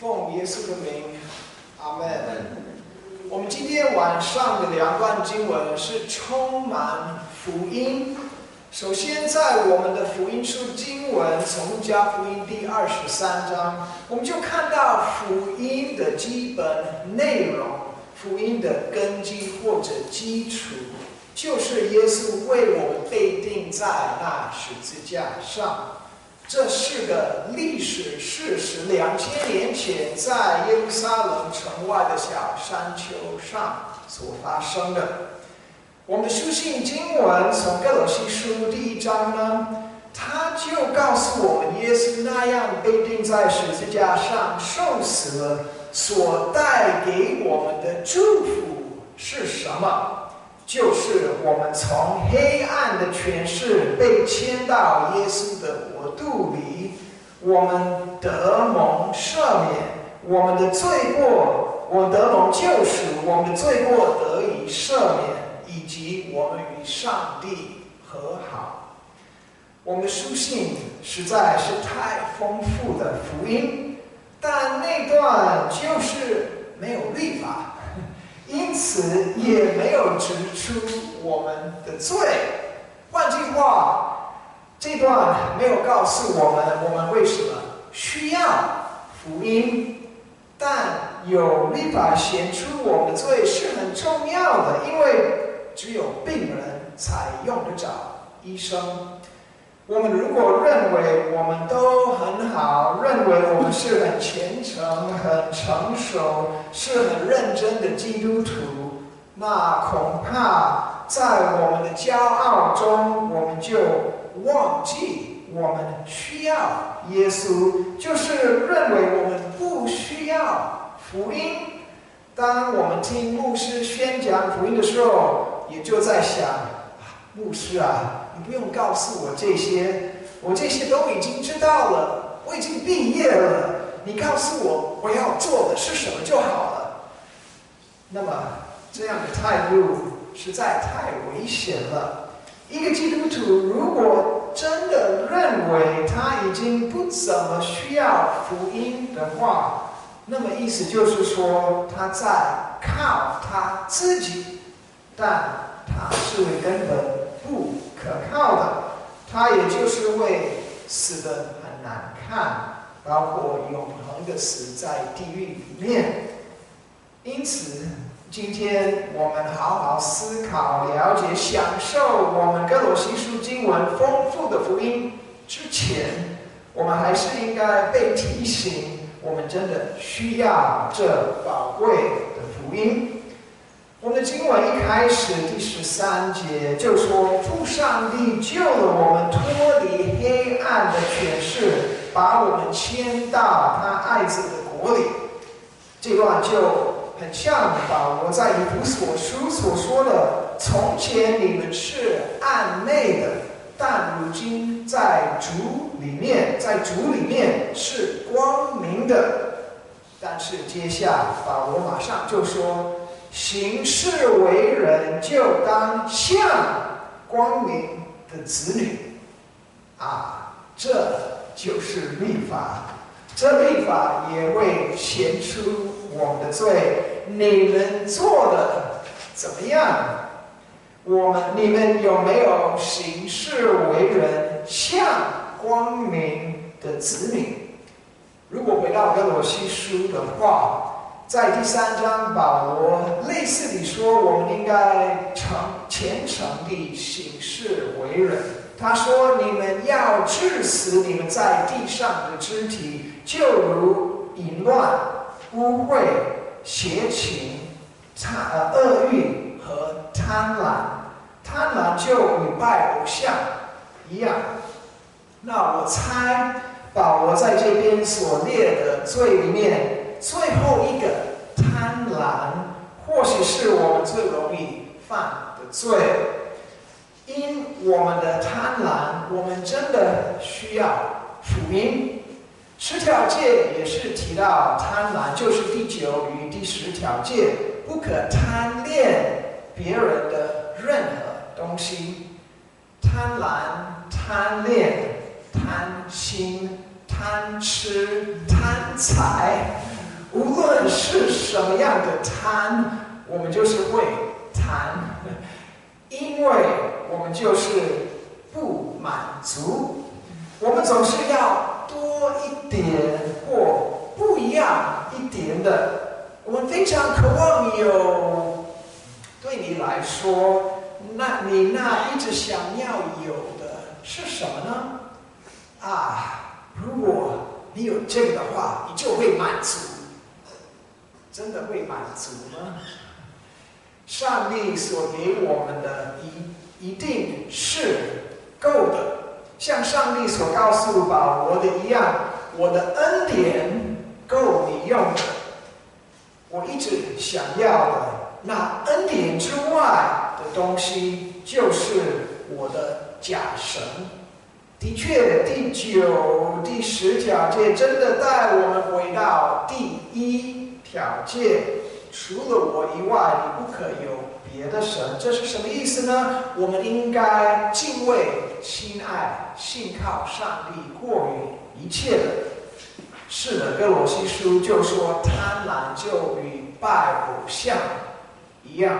奉耶稣的名，阿门。我们今天晚上的两段经文是充满福音。首先，在我们的福音书经文，从路加福音第二十三章，我们就看到福音的基本内容，福音的根基或者基础，就是耶稣为我们被钉在那十字架上。这是个历史事实，两千年前在耶路撒冷城外的小山丘上所发生的。我们的书信经文从哥罗西书第一章呢，他就告诉我们，耶稣那样被钉在十字架上受死，所带给我们的祝福是什么？就是我们从黑暗的权势被迁到耶稣的国度里，我们得蒙赦免，我们的罪过，我得蒙救赎，我们的罪过得以赦免，以及我们与上帝和好。我们的书信实在是太丰富的福音，但那段就是没有律法。因此也没有指出我们的罪。换句话，这段没有告诉我们我们为什么需要福音。但有立法显出我们的罪是很重要的，因为只有病人才用得着医生。我们如果认为我们都很好，认为我们是很虔诚、很成熟、是很认真的基督徒，那恐怕在我们的骄傲中，我们就忘记我们需要耶稣，就是认为我们不需要福音。当我们听牧师宣讲福音的时候，也就在想，牧师啊。你不用告诉我这些，我这些都已经知道了，我已经毕业了。你告诉我我要做的是什么就好了。那么这样的态度实在太危险了。一个基督徒如果真的认为他已经不怎么需要福音的话，那么意思就是说他在靠他自己，但他是为根本。可靠的，他也就是会死的很难看，包括永恒的死在地狱里面。因此，今天我们好好思考、了解、享受我们各罗西书经文丰富的福音之前，我们还是应该被提醒，我们真的需要这宝贵的福音。我们的经文一开始第十三节就说：“父上帝救了我们，脱离黑暗的权势，把我们迁到他爱子的国里。”这段就很像保罗在以弗所书所说的：“从前你们是暗内的，但如今在主里面，在主里面是光明的。”但是接下保罗马上就说。行事为人，就当像光明的子女，啊，这就是律法。这律法也会显出我们的罪。你们做的怎么样？我们你们有没有行事为人像光明的子女？如果回到哥罗西书的话。在第三章，保罗类似地说，我们应该诚虔诚地行事为人。他说：“你们要治死你们在地上的肢体，就如淫乱、污秽、邪情、贪呃恶欲和贪婪。贪婪就与拜偶像一样。”那我猜，保罗在这边所列的罪里面。最后一个贪婪，或许是我们最容易犯的罪。因我们的贪婪，我们真的需要福音。十条戒也是提到贪婪，就是第九与第十条戒，不可贪恋别人的任何东西。贪婪、贪恋、贪心。贪吃、贪财，无论是什么样的贪，我们就是会贪，因为我们就是不满足，我们总是要多一点或不一样一点的，我们非常渴望有，对你来说，那你那一直想要有的是什么呢？啊！如果你有这个的话，你就会满足，真的会满足吗？上帝所给我们的一一定是够的，像上帝所告诉保罗的一样，我的恩典够你用的。我一直想要的那恩典之外的东西，就是我的假神。的确，第九、第十条件真的带我们回到第一条件：除了我以外，你不可有别的神。这是什么意思呢？我们应该敬畏、亲爱、信靠上帝，过于一切的。是的，哥罗西书就说，贪婪就与拜偶像一样。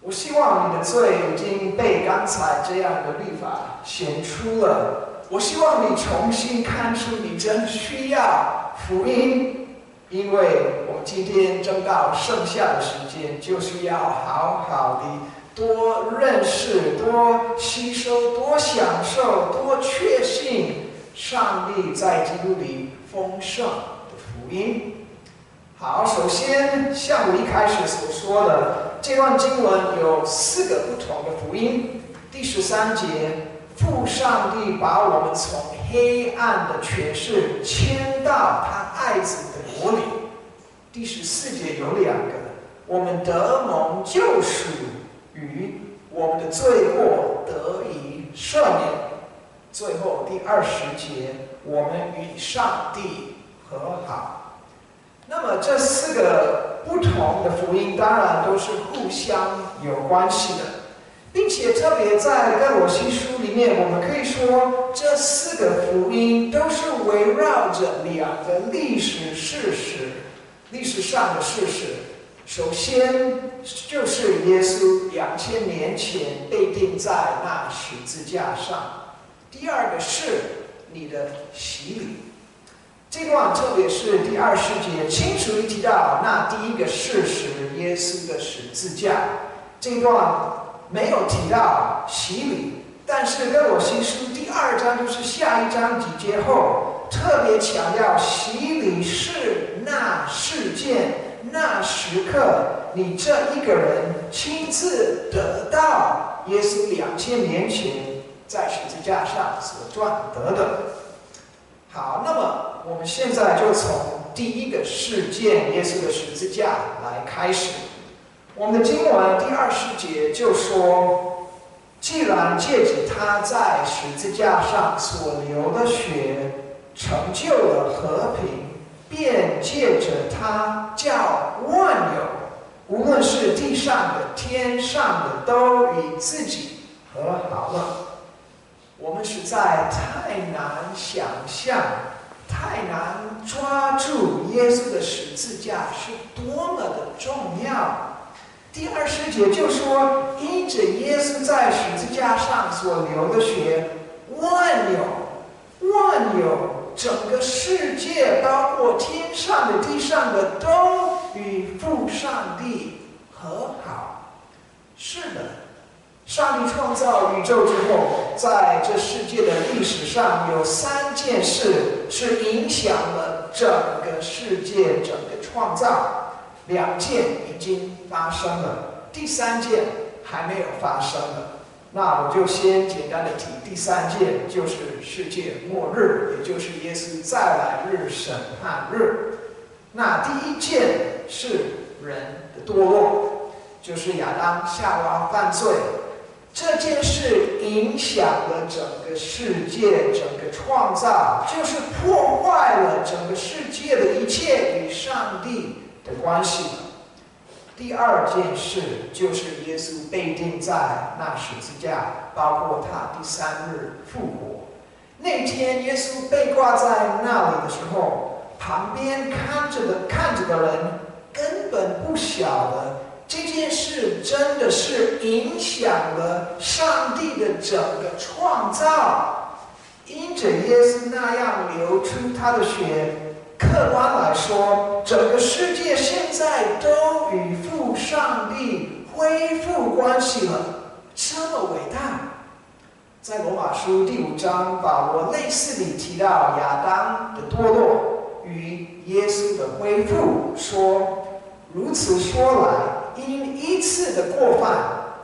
我希望你的罪已经被刚才这样的律法显出了。我希望你重新看出你真需要福音，因为我们今天争到剩下的时间，就是要好好的多认识、多吸收、多享受、多确信上帝在基督里丰盛的福音。好，首先像我一开始所说的。这段经文有四个不同的福音。第十三节，父上帝把我们从黑暗的权势迁到他爱子的里。第十四节有两个，我们得蒙救赎与我们的罪过得以赦免。最后第二十节，我们与上帝和好。那么这四个。不同的福音当然都是互相有关系的，并且特别在哥罗西书里面，我们可以说这四个福音都是围绕着两个历史事实，历史上的事实。首先就是耶稣两千年前被钉在那十字架上，第二个是你的洗礼。这段特别是第二十节，清楚地提到那第一个事实：耶稣的十字架。这段没有提到洗礼，但是哥罗西书第二章就是下一章几节后，特别强调洗礼是那事件、那时刻，你这一个人亲自得到耶稣两千年前在十字架上所赚得的。好，那么。我们现在就从第一个事件——耶稣的十字架来开始。我们的经文第二十节就说：“既然借着他在十字架上所流的血成就了和平，便借着他叫万有，无论是地上的、天上的，都与自己和好了。”我们实在太难想象。太难抓住耶稣的十字架是多么的重要。第二十节就说，因着耶稣在十字架上所流的血，万有、万有，整个世界，包括天上的、地上的，都与父上帝和好。是的。上帝创造宇宙之后，在这世界的历史上有三件事是影响了整个世界、整个创造。两件已经发生了，第三件还没有发生呢。那我就先简单的提第三件，就是世界末日，也就是耶稣再来日审判日。那第一件是人的堕落，就是亚当夏娃犯罪。这件事影响了整个世界，整个创造，就是破坏了整个世界的一切与上帝的关系。第二件事就是耶稣被钉在那十字架，包括他第三日复活，那天耶稣被挂在那里的时候，旁边看着的看着的人根本不晓得这件事真的是影响了上帝的整个创造。因着耶稣那样流出他的血，客观来说，整个世界现在都与父上帝恢复关系了，这么伟大。在罗马书第五章，保罗类似里提到亚当的堕落与耶稣的恢复，说：如此说来，因一次的过犯，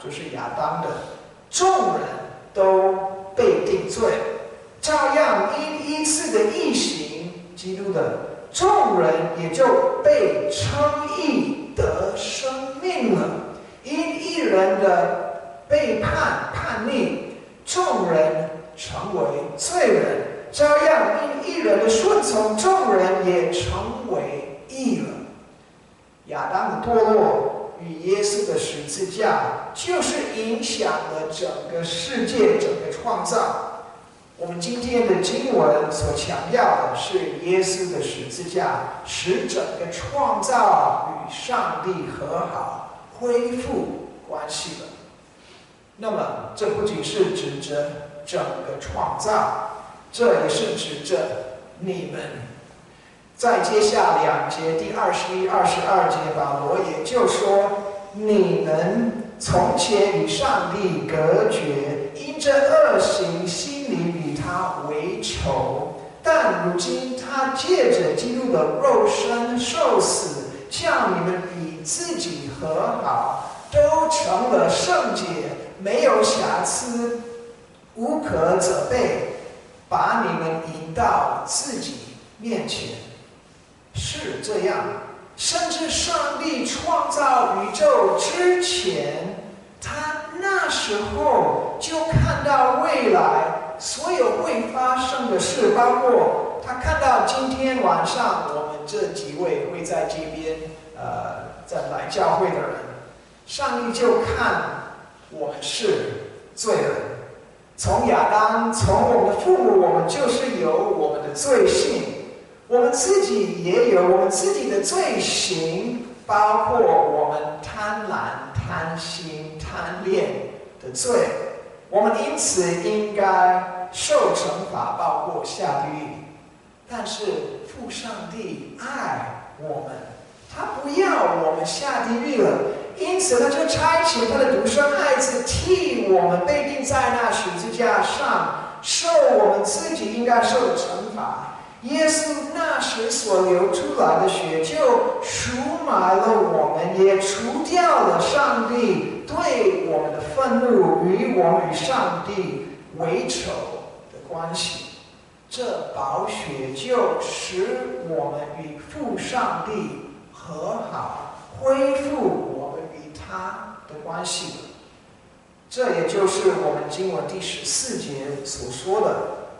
就是亚当的，众人都被定罪。照样因一次的异行，基督的众人也就被称义得生命了。因一人的背叛叛逆，众人成为罪人；照样因一人的顺从，众人也成为义了。亚当的堕落与耶稣的十字架，就是影响了整个世界，整个创造。我们今天的经文所强调的是耶稣的十字架，使整个创造与上帝和好、恢复关系了。那么，这不仅是指着整个创造，这也是指着你们。在接下两节第二十一、二十二节，保罗也就说：你们从前与上帝隔绝，因这恶行，心。他为仇，但如今他借着基督的肉身受死，叫你们与自己和好，都成了圣洁，没有瑕疵，无可责备，把你们引到自己面前。是这样，甚至上帝创造宇宙之前，他那时候就看到未来。所有会发生的事，包括他看到今天晚上我们这几位会在这边，呃，在来教会的人，上帝就看我们是罪人。从亚当，从我们的父母，我们就是有我们的罪性，我们自己也有我们自己的罪行，包括我们贪婪、贪心、贪恋的罪。我们因此应该受惩罚，包括下地狱。但是父上帝爱我们，他不要我们下地狱了，因此他就差遣他的独生爱子替我们被钉在那十字架上，受我们自己应该受的惩罚。耶稣那所流出来的血，就赎买了我们，也除掉了上帝对我们的愤怒与我们与上帝为仇的关系。这宝血就使我们与父上帝和好，恢复我们与他的关系。这也就是我们经文第十四节所说的：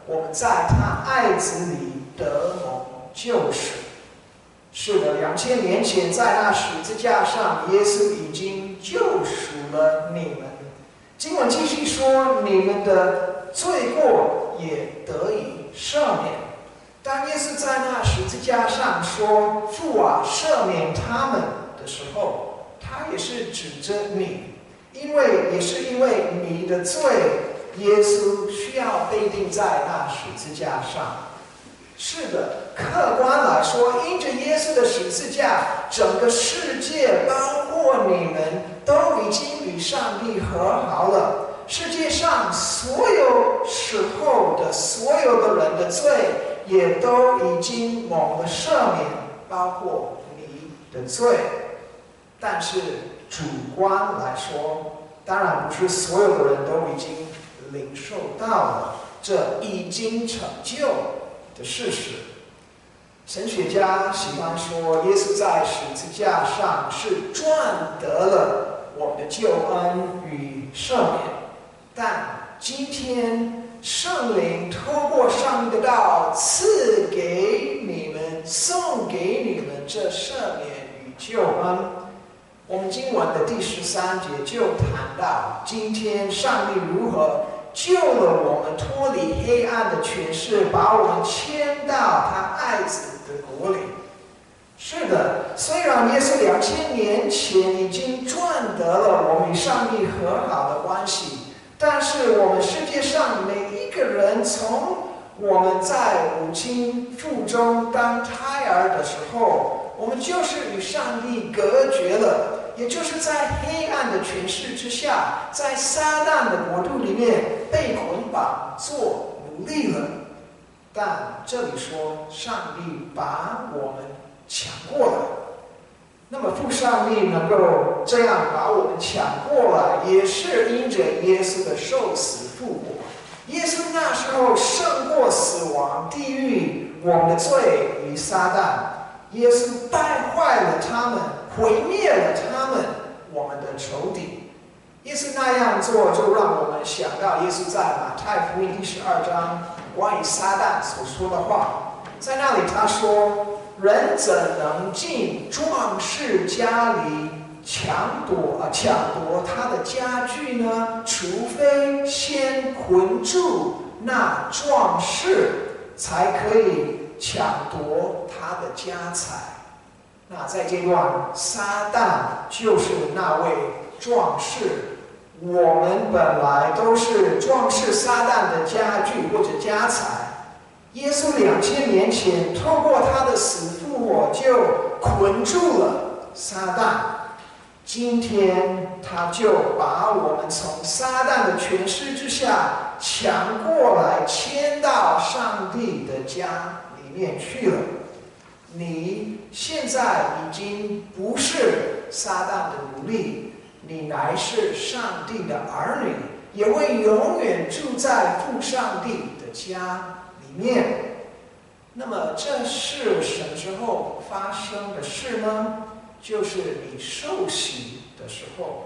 我们在他爱子里。得蒙就是，是的，两千年前在那十字架上，耶稣已经救赎了你们。经文继续说，你们的罪过也得以赦免。当耶稣在那十字架上说“父啊，赦免他们”的时候，他也是指着你，因为也是因为你的罪，耶稣需要被钉在那十字架上。是的，客观来说，因着耶稣的十字架，整个世界，包括你们，都已经与上帝和好了。世界上所有时候的所有的人的罪，也都已经蒙了赦免，包括你的罪。但是主观来说，当然不是所有的人都已经领受到了这已经成就。的事实，神学家喜欢说，耶稣在十字架上是赚得了我们的救恩与赦免。但今天圣灵透过上帝的道赐给你们，送给你们这赦免与救恩。我们今晚的第十三节就谈到，今天上帝如何救了我们脱离黑暗的权势，把我们迁到他爱子的国里。是的，虽然耶稣两千年前已经赚得了我们与上帝和好的关系，但是我们世界上每一个人，从我们在母亲腹中当胎儿的时候，我们就是与上帝隔绝了，也就是在黑暗的权势之下，在撒旦的国度里面被捆绑做奴隶了。但这里说，上帝把我们。抢过来，那么父上帝能够这样把我们抢过来，也是因着耶稣的受死复活。耶稣那时候胜过死亡、地狱，我们的罪与撒旦。耶稣败坏了他们，毁灭了他们，我们的仇敌。耶稣那样做，就让我们想到耶稣在马太福音第十二章关于撒旦所说的话，在那里他说。人怎能进壮士家里抢夺啊抢夺他的家具呢？除非先捆住那壮士，才可以抢夺他的家财。那在这段，撒旦就是那位壮士。我们本来都是壮士撒旦的家具或者家财。耶稣两千年前通过他的死复活，就捆住了撒旦。今天他就把我们从撒旦的权势之下抢过来，迁到上帝的家里面去了。你现在已经不是撒旦的奴隶，你乃是上帝的儿女，也会永远住在父上帝的家里。面，那么这是什么时候发生的事呢？就是你受洗的时候。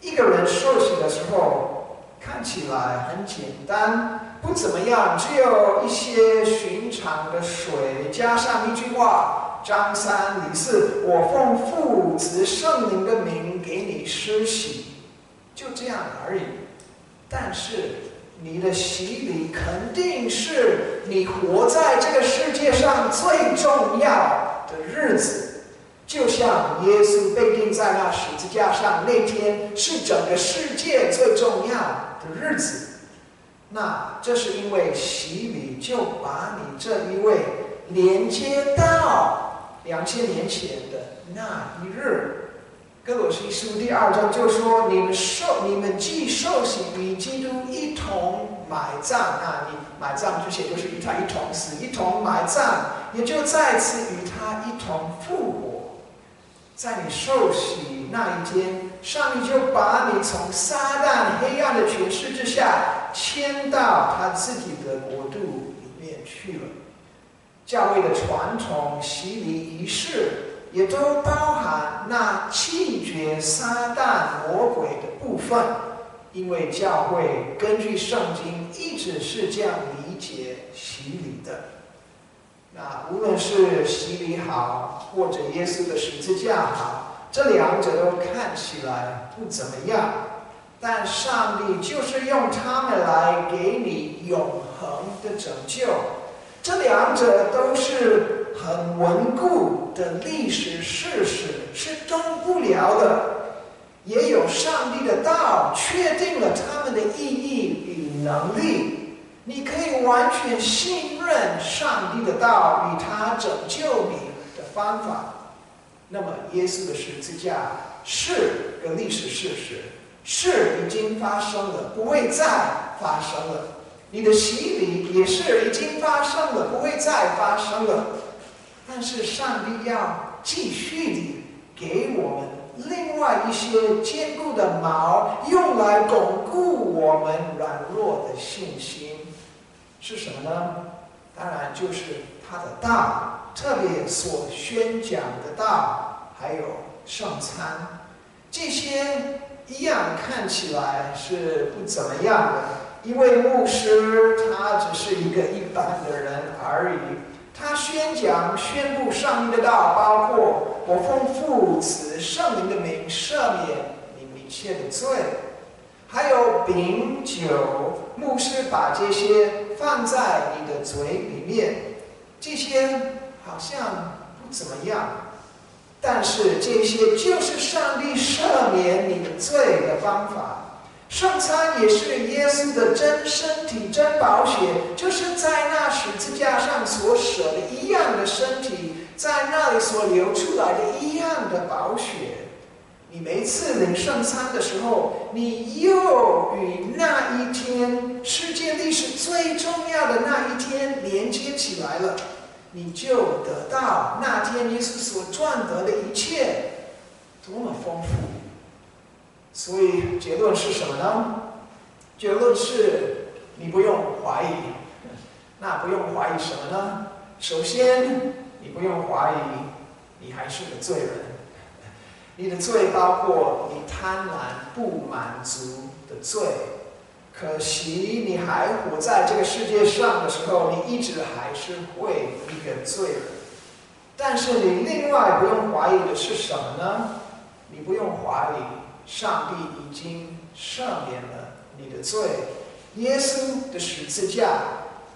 一个人受洗的时候看起来很简单，不怎么样，只有一些寻常的水，加上一句话：“张三李四，我奉父子圣灵的名给你施洗。”就这样而已。但是。你的洗礼肯定是你活在这个世界上最重要的日子，就像耶稣被钉在那十字架上那天是整个世界最重要的日子。那这是因为洗礼就把你这一位连接到两千年前的那一日。哥罗西书第二章就说：“你们受，你们既受洗与基督一同埋葬，啊，你埋葬之前就是与他一同死，一同埋葬，也就再次与他一同复活。在你受洗那一天，上帝就把你从撒旦黑暗的权势之下迁到他自己的国度里面去了。教会的传统洗礼仪式。”也都包含那弃绝撒旦魔鬼的部分，因为教会根据圣经一直是这样理解洗礼的。那无论是洗礼好，或者耶稣的十字架好，这两者都看起来不怎么样，但上帝就是用它们来给你永恒的拯救。这两者都是。很稳固的历史事实是动不了的，也有上帝的道确定了他们的意义与能力。你可以完全信任上帝的道与他拯救你的方法。那么，耶稣的十字架是个历史事实，是已经发生了，不会再发生了。你的洗礼也是已经发生了，不会再发生了。但是上帝要继续的给我们另外一些坚固的锚，用来巩固我们软弱的信心，是什么呢？当然就是他的道，特别所宣讲的道，还有圣餐，这些一样看起来是不怎么样的，因为牧师他只是一个一般的人而已。他宣讲、宣布上帝的道，包括我奉父子圣灵的名赦免你一切的罪，还有饼酒，牧师把这些放在你的嘴里面，这些好像不怎么样，但是这些就是上帝赦免你的罪的方法。圣餐也是耶稣的真身体、真宝血，就是在那十字架上所舍的一样的身体，在那里所流出来的一样的宝血。你每次领圣餐的时候，你又与那一天世界历史最重要的那一天连接起来了，你就得到那天你所赚得的一切，多么丰富！所以结论是什么呢？结论是你不用怀疑。那不用怀疑什么呢？首先，你不用怀疑，你还是个罪人。你的罪包括你贪婪不满足的罪。可惜你还活在这个世界上的时候，你一直还是会一个罪人。但是你另外不用怀疑的是什么呢？你不用怀疑。上帝已经赦免了你的罪，耶稣的十字架，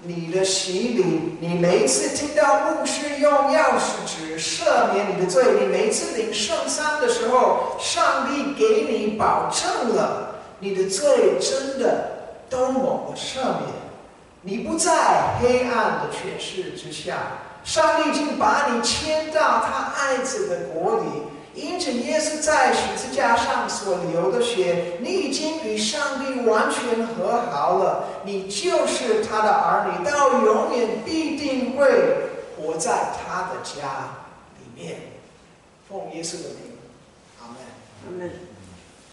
你的洗礼，你每次听到牧师用钥匙指赦免你的罪，你每次领圣餐的时候，上帝给你保证了你的罪真的都蒙了赦免，你不在黑暗的权势之下，上帝已经把你迁到他爱子的国里。因着耶稣在十字架上所流的血，你已经与上帝完全和好了。你就是他的儿女，到永远必定会活在他的家里面。奉耶稣的名，阿门。阿门。